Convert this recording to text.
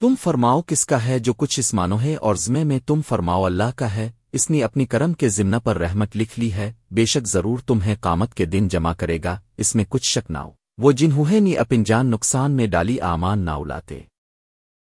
تم فرماؤ کس کا ہے جو کچھ اس مانو ہے اور زمے میں تم فرماؤ اللہ کا ہے، اس نے اپنی کرم کے ذمہ پر رحمت لکھ لی ہے، بے شک ضرور تمہیں قامت کے دن جمع کرے گا، اس میں کچھ شک نہ ہو۔ وہ جنہوں نے اپن جان نقصان میں ڈالی آمان نہ الاتے۔